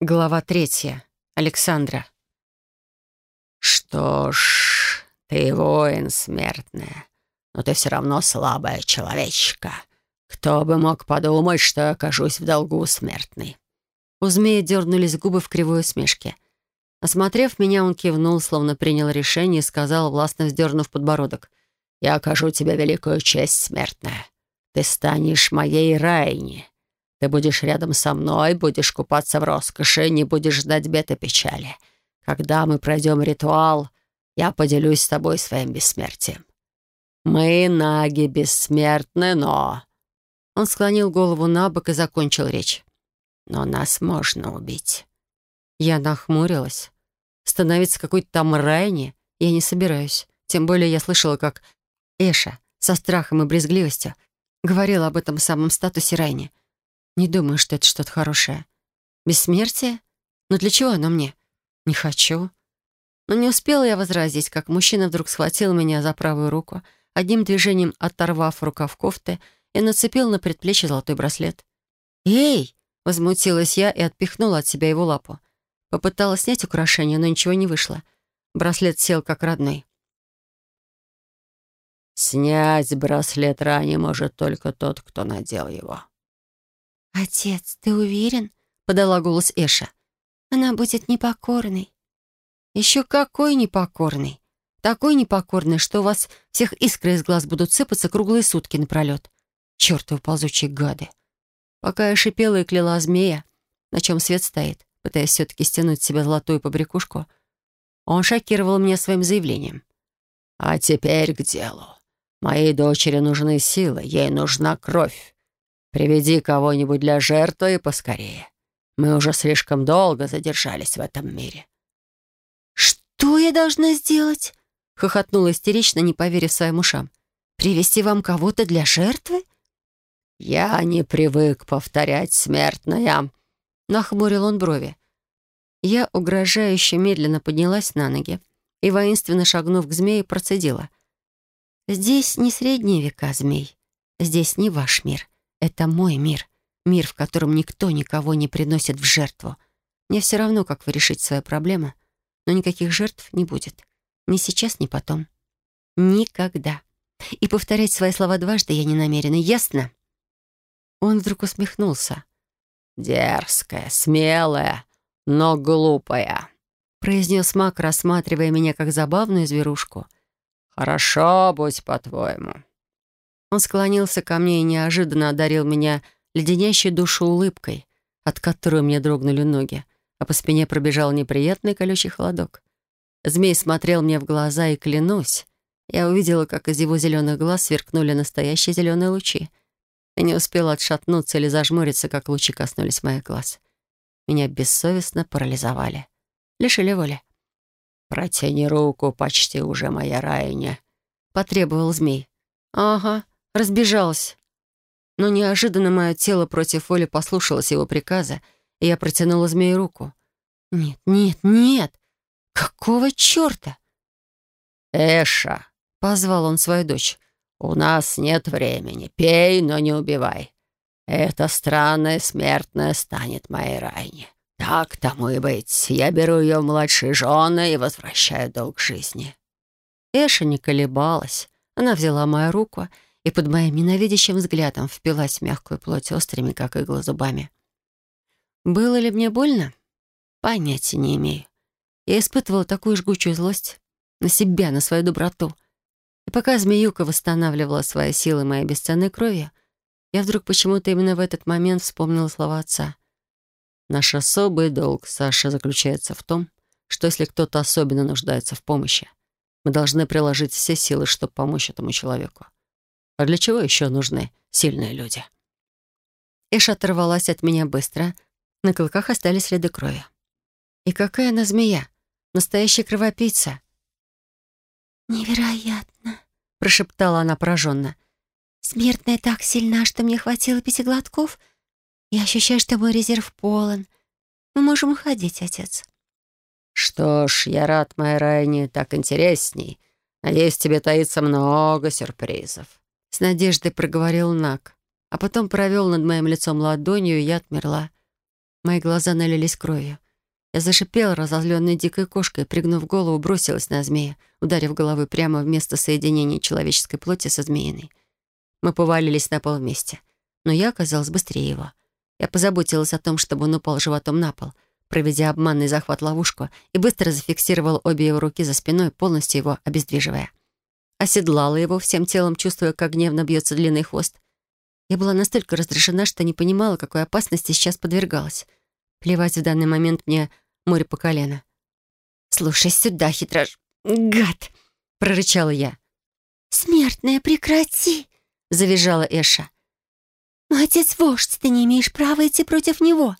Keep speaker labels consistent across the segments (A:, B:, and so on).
A: Глава третья. Александра.
B: «Что ж, ты воин смертная, но ты все равно слабая человечка. Кто бы мог подумать, что я окажусь в долгу смертный?»
A: У змея дернулись губы в кривой усмешке. Осмотрев меня, он кивнул, словно принял решение и сказал, властно вздернув подбородок.
B: «Я окажу тебе великую честь, смертная. Ты станешь моей Райни. Ты будешь рядом со мной, будешь купаться в роскоши, не будешь ждать бед и печали. Когда мы пройдем ритуал, я поделюсь с тобой своим бессмертием. Мы, наги, бессмертны, но...»
A: Он склонил голову на бок и закончил речь.
B: «Но нас можно убить».
A: Я нахмурилась. Становиться какой-то там Райни я не собираюсь. Тем более я слышала, как Эша со страхом и брезгливостью говорила об этом самом статусе Райни. Не думаю, что это что-то хорошее. Бессмертие? Но для чего оно мне? Не хочу. Но не успела я возразить, как мужчина вдруг схватил меня за правую руку, одним движением оторвав рукав кофты и нацепил на предплечье золотой браслет. «Эй!» — возмутилась я и отпихнула от себя его лапу. Попыталась снять украшение, но ничего не вышло. Браслет сел как родной.
B: «Снять браслет ранее может только тот, кто надел его»,
C: «Отец, ты уверен?» — подала голос Эша. «Она будет непокорной».
A: «Еще какой непокорной? Такой непокорной, что у вас всех искры из глаз будут сыпаться круглые сутки напролет. Чертовы ползучие гады!» Пока я шипела и кляла змея, на чем свет стоит, пытаясь все-таки стянуть с себя золотую побрякушку, он шокировал меня своим заявлением.
B: «А теперь к делу. Моей дочери нужны силы, ей нужна кровь. Приведи кого-нибудь для жертвы и поскорее. Мы уже слишком долго задержались в этом мире».
C: «Что я должна сделать?»
A: — хохотнула истерично, не поверив своим ушам. «Привести вам кого-то для жертвы?»
B: «Я не привык повторять смертная», — нахмурил он брови.
A: Я угрожающе медленно поднялась на ноги и, воинственно шагнув к змею, процедила. «Здесь не средние века, змей. Здесь не ваш мир. Это мой мир. Мир, в котором никто никого не приносит в жертву. Мне все равно, как вы решите свою проблему, но никаких жертв не будет. Ни сейчас, ни потом. Никогда. И повторять свои слова дважды я не намерена, ясно?» Он вдруг усмехнулся.
B: «Дерзкая, смелая, но глупая», —
A: произнес маг, рассматривая меня как забавную зверушку.
B: «Хорошо, будь по-твоему.
A: Он склонился ко мне и неожиданно одарил меня леденящей душу улыбкой, от которой мне дрогнули ноги, а по спине пробежал неприятный колючий холодок. Змей смотрел мне в глаза, и клянусь, я увидела, как из его зеленых глаз сверкнули настоящие зеленые лучи. И не успела отшатнуться или зажмуриться, как лучи коснулись моих глаз. Меня бессовестно парализовали. Лишили воли.
B: «Протяни руку, почти уже моя Райня», —
A: потребовал змей. «Ага, разбежалась. Но неожиданно мое тело против воли послушалось его приказа, и я протянула змею руку. «Нет, нет, нет! Какого черта?»
B: «Эша!» — позвал он свою дочь. «У нас нет времени. Пей, но не убивай. Эта странная смертная станет моей Райне. Так тому и быть. Я беру ее в младшие жены и возвращаю долг жизни».
A: Эша не колебалась. Она взяла мою руку и и под моим ненавидящим взглядом впилась в мягкую плоть острыми, как иглы, зубами. Было ли мне больно? Понятия не имею. Я испытывала такую жгучую злость на себя, на свою доброту. И пока змеюка восстанавливала свои силы моей бесценной кровью, я вдруг почему-то именно в этот момент вспомнила слова отца. «Наш особый долг, Саша, заключается в том, что если кто-то особенно нуждается в помощи, мы должны приложить все силы, чтобы помочь этому человеку. А для чего еще нужны сильные люди? Эша оторвалась от меня быстро. На клыках остались следы крови. И какая она змея! Настоящая кровопийца!
C: «Невероятно!»
A: — прошептала она пораженно.
C: «Смертная так сильна, что мне хватило пяти глотков. Я ощущаю, что мой резерв полон. Мы можем уходить, отец».
B: «Что ж, я рад, моя Райни, так интересней. Надеюсь, тебе таится много сюрпризов».
A: С надеждой проговорил Нак, а потом провел над моим лицом ладонью, и я отмерла. Мои глаза налились кровью. Я зашипела, разозленной дикой кошкой, пригнув голову, бросилась на змея, ударив головой прямо в место соединения человеческой плоти со змеиной. Мы повалились на пол вместе, но я оказалась быстрее его. Я позаботилась о том, чтобы он упал животом на пол, проведя обманный захват-ловушку, и быстро зафиксировал обе его руки за спиной, полностью его обездвиживая. Оседлала его всем телом, чувствуя, как гневно бьется длинный хвост. Я была настолько раздражена, что не понимала, какой опасности сейчас подвергалась. Плевать в данный момент мне море по колено. «Слушай сюда, хитрож... гад!» — прорычала я.
C: «Смертная, прекрати!» — завизжала Эша. «Мой отец вождь, ты не имеешь права идти против него!»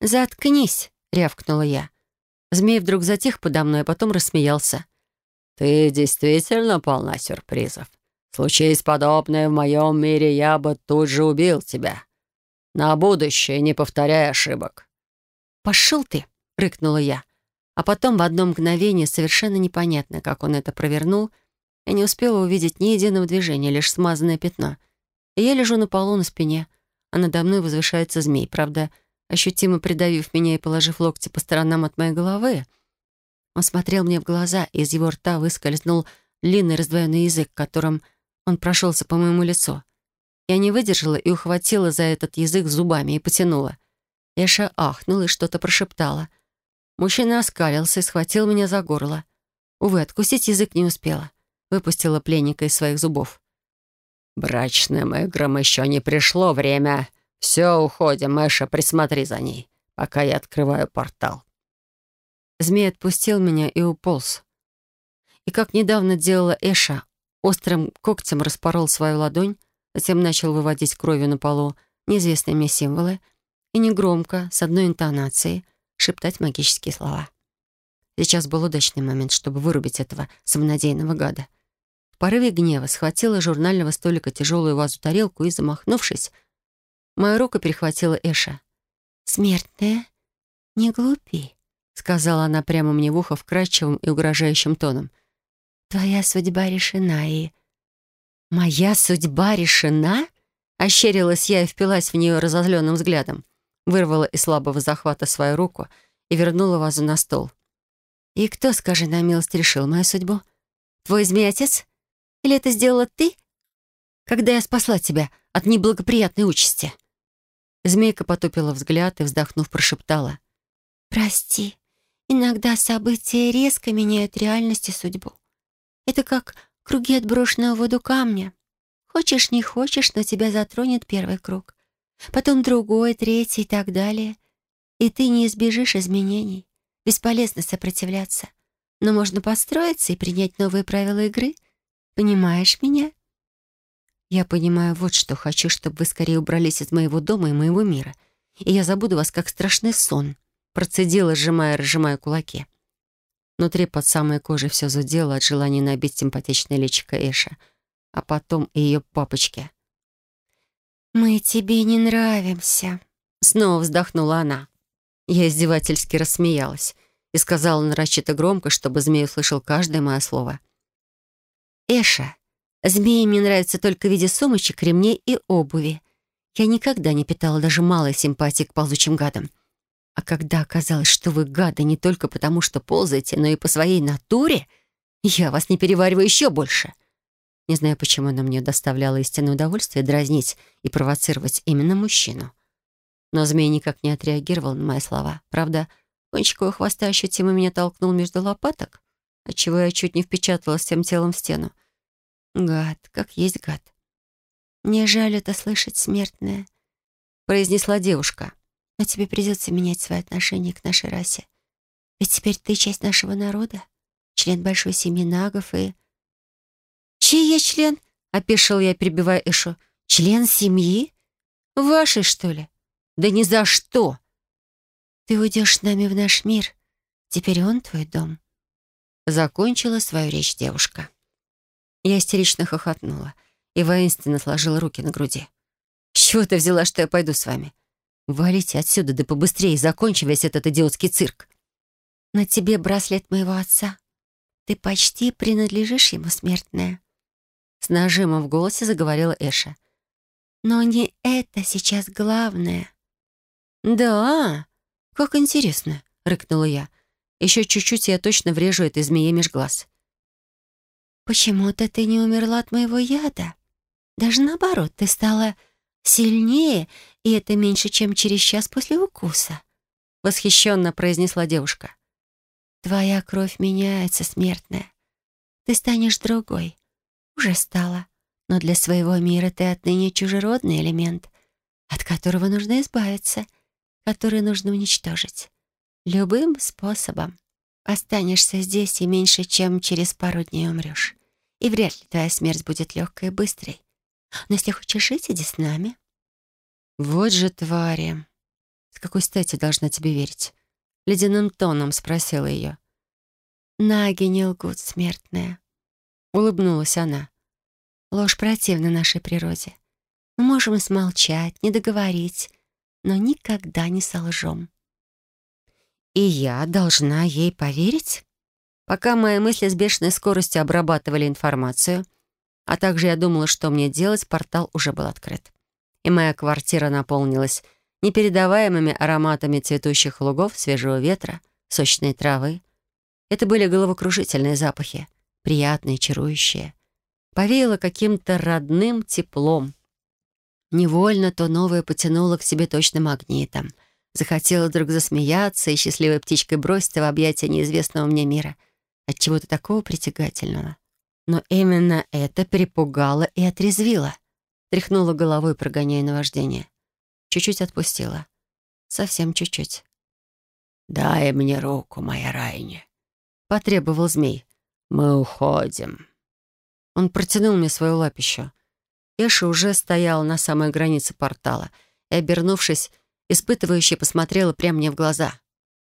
A: «Заткнись!» — рявкнула я. Змей вдруг затих подо мной, а потом рассмеялся.
B: «Ты действительно полна сюрпризов. Случись подобное в моем мире, я бы тут же убил тебя. На будущее не повторяй ошибок».
A: «Пошел ты!» — рыкнула я. А потом в одно мгновение, совершенно непонятно, как он это провернул, я не успела увидеть ни единого движения, лишь смазанное пятно. И я лежу на полу на спине, а надо мной возвышается змей, правда, ощутимо придавив меня и положив локти по сторонам от моей головы. Он смотрел мне в глаза, и из его рта выскользнул длинный раздвоенный язык, которым он прошелся по моему лицу. Я не выдержала и ухватила за этот язык зубами и потянула. Эша ахнула и что-то прошептала. Мужчина оскалился и схватил меня за горло. Увы, откусить язык не успела. Выпустила пленника из своих зубов.
B: «Брачным играм еще не пришло время. Все, уходим, Эша, присмотри за ней, пока я открываю портал».
A: Змей отпустил меня и уполз. И как недавно делала Эша, острым когтем распорол свою ладонь, Затем начал выводить кровью на полу неизвестные мне символы и негромко, с одной интонацией, шептать магические слова. Сейчас был удачный момент, чтобы вырубить этого самонадеянного гада. В порыве гнева схватила журнального столика тяжелую вазу-тарелку и, замахнувшись, мою руку перехватила Эша.
C: «Смертная, не глупи», — сказала она прямо мне в ухо вкрадчивым и угрожающим тоном. «Твоя судьба решена, и «Моя судьба решена?» Ощерилась я и впилась в нее разозленным взглядом. Вырвала из слабого захвата свою руку и вернула вазу на стол. «И кто, скажи на милость, решил мою судьбу? Твой змей-отец? Или это сделала ты, когда я спасла тебя от неблагоприятной участи?» Змейка потупила взгляд и, вздохнув, прошептала. «Прости, иногда события резко меняют реальность и судьбу. Это как круги отброшенного в воду камня. Хочешь, не хочешь, но тебя затронет первый круг. Потом другой, третий и так далее. И ты не избежишь изменений. Бесполезно сопротивляться. Но можно построиться и принять новые правила игры. Понимаешь меня? Я понимаю вот что. Хочу, чтобы вы скорее убрались из моего дома и моего мира. И я забуду вас, как страшный сон. Процедила, сжимая, разжимая кулаки. Внутри под самой кожей все зудело от желания набить симпатичное личико Эша, а потом и ее папочки. «Мы тебе не нравимся», — снова вздохнула она. Я издевательски рассмеялась и сказала нарочито громко, чтобы змей услышал каждое мое слово. «Эша, змеи мне нравятся только в виде сумочек, ремней и обуви. Я никогда не питала даже малой симпатии к ползучим гадам. А когда оказалось, что вы гады не только потому, что ползаете, но и по своей натуре, я вас не перевариваю еще больше. Не знаю, почему она мне доставляла истинное удовольствие дразнить и провоцировать именно мужчину. Но змей никак не отреагировал на мои слова. Правда, кончик его хвоста ощутимо меня толкнул между лопаток, отчего я чуть не впечаталась всем телом в стену. Гад, как есть гад. «Мне жаль это слышать, смертная», — произнесла девушка. Но тебе придется менять свое отношение к нашей расе. Ведь теперь ты часть нашего народа, член большой семьи нагов и... «Чей я член?» — опешил я, перебивая Эшу. «Член семьи? Вашей, что ли? Да ни за что!» «Ты уйдешь с нами в наш мир. Теперь он твой дом». Закончила свою речь девушка. Я истерично хохотнула и воинственно сложила руки на груди. «С чего ты взяла, что я пойду с вами? Валите отсюда, да побыстрее, закончи весь этот идиотский цирк. На тебе браслет моего отца. Ты почти принадлежишь ему, смертная. С нажимом в голосе заговорила Эша. Но не это сейчас главное.
A: «Да, как интересно», — рыкнула я. «Еще чуть-чуть, и я точно врежу этой змее меж глаз».
C: «Почему-то ты не умерла от моего яда. Даже наоборот, ты стала сильнее, и это меньше, чем через час после укуса», — восхищенно произнесла девушка. «Твоя кровь меняется, смертная. Ты станешь другой. Уже стала. Но для своего мира ты отныне чужеродный элемент, от которого нужно избавиться, который нужно уничтожить. Любым способом. Останешься здесь и меньше, чем через пару дней умрешь. И вряд ли твоя смерть будет легкой и быстрой. Но если хочешь жить, иди с нами».
A: «Вот же твари! С какой стати должна тебе верить?» Ледяным тоном спросила ее.
C: «Наги не лгут, смертная», — улыбнулась она. «Ложь противна нашей природе. Мы можем смолчать, не договорить, но никогда не солжем».
A: «И я должна ей поверить?» Пока мои мысли с бешеной скоростью обрабатывали информацию, а также я думала, что мне делать, портал уже был открыт. И моя квартира наполнилась непередаваемыми ароматами цветущих лугов, свежего ветра, сочной травы. Это были головокружительные запахи, приятные, чарующие. Повеяло каким-то родным теплом. Невольно то новое потянуло к себе точным магнитом. Захотела вдруг засмеяться и счастливой птичкой броситься в объятия неизвестного мне мира. От чего-то такого притягательного. Но именно это перепугало и отрезвило. Тряхнула головой, прогоняя наваждение. Чуть-чуть отпустила. Совсем чуть-чуть.
B: «Дай мне руку, моя Райни», —
A: потребовал змей.
B: «Мы уходим».
A: Он протянул мне свою лапищу. Эша уже стояла на самой границе портала и, обернувшись, испытывающе посмотрела прямо мне в глаза.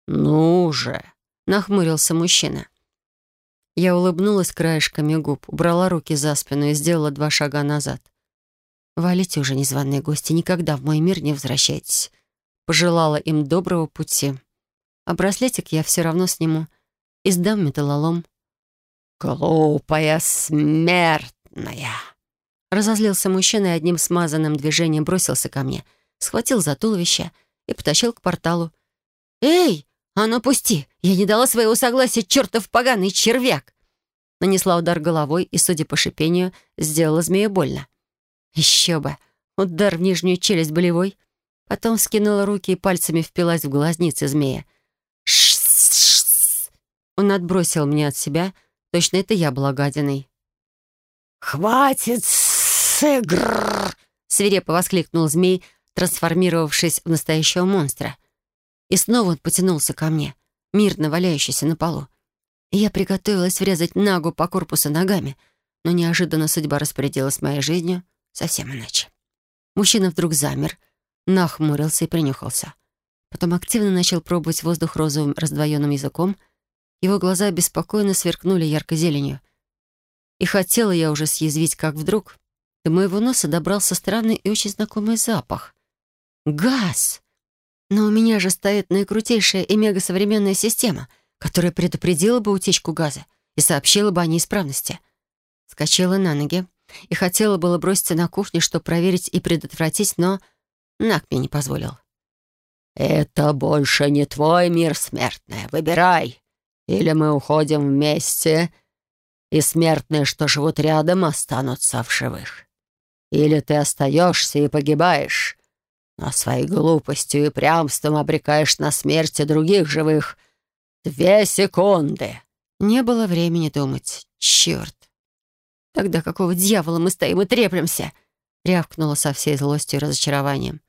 B: «Ну же!»
A: — нахмурился мужчина. Я улыбнулась краешками губ, убрала руки за спину и сделала два шага назад. «Валите уже, незваные гости, никогда в мой мир не возвращайтесь». Пожелала им доброго пути. А браслетик я все равно сниму и сдам металлолом.
B: «Глупая смертная!»
A: Разозлился мужчина и одним смазанным движением бросился ко мне, схватил за туловище и потащил к порталу. «Эй, а ну пусти! Я не дала своего согласия, чертов поганый червяк!» Нанесла удар головой и, судя по шипению, сделала змею больно. Еще бы! Удар в нижнюю челюсть болевой. Потом скинула руки и пальцами впилась в глазницы змея. Ш Он отбросил меня от себя. Точно это я была гадиной.
B: «Хватит сыгр!»
A: свирепо воскликнул змей, трансформировавшись в настоящего монстра. И снова он потянулся ко мне, мирно валяющийся на полу. И я приготовилась врезать Нагу по корпусу ногами, но неожиданно судьба распорядилась моей жизнью совсем иначе. Мужчина вдруг замер, нахмурился и принюхался. Потом активно начал пробовать воздух розовым раздвоенным языком. Его глаза беспокойно сверкнули яркой зеленью. И хотела я уже съязвить, как вдруг до моего носа добрался странный и очень знакомый запах. Газ! Но у меня же стоит наикрутейшая и мегасовременная система, которая предупредила бы утечку газа и сообщила бы о неисправности. Скочила на ноги, и хотела было броситься на кухню, чтобы проверить и предотвратить, но Нак мне не позволил.
B: «Это больше не твой мир, смертная. Выбирай. Или мы уходим вместе, и смертные, что живут рядом, останутся в живых. Или ты остаешься и погибаешь, но своей глупостью и прямством обрекаешь на смерть других живых. Две секунды».
A: Не было времени думать. Черт. «Тогда какого дьявола мы стоим и треплемся?» — рявкнула со всей злостью и разочарованием.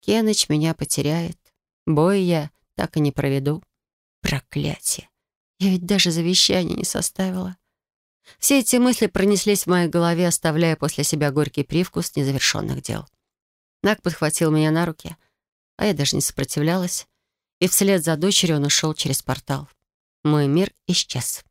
A: «Кеныч меня потеряет. Бой я так и не проведу. Проклятие! Я ведь даже завещание не составила». Все эти мысли пронеслись в моей голове, оставляя после себя горький привкус незавершенных дел. Нак подхватил меня на руки, а я даже не сопротивлялась, и вслед за дочерью он ушел через портал. Мой мир исчез.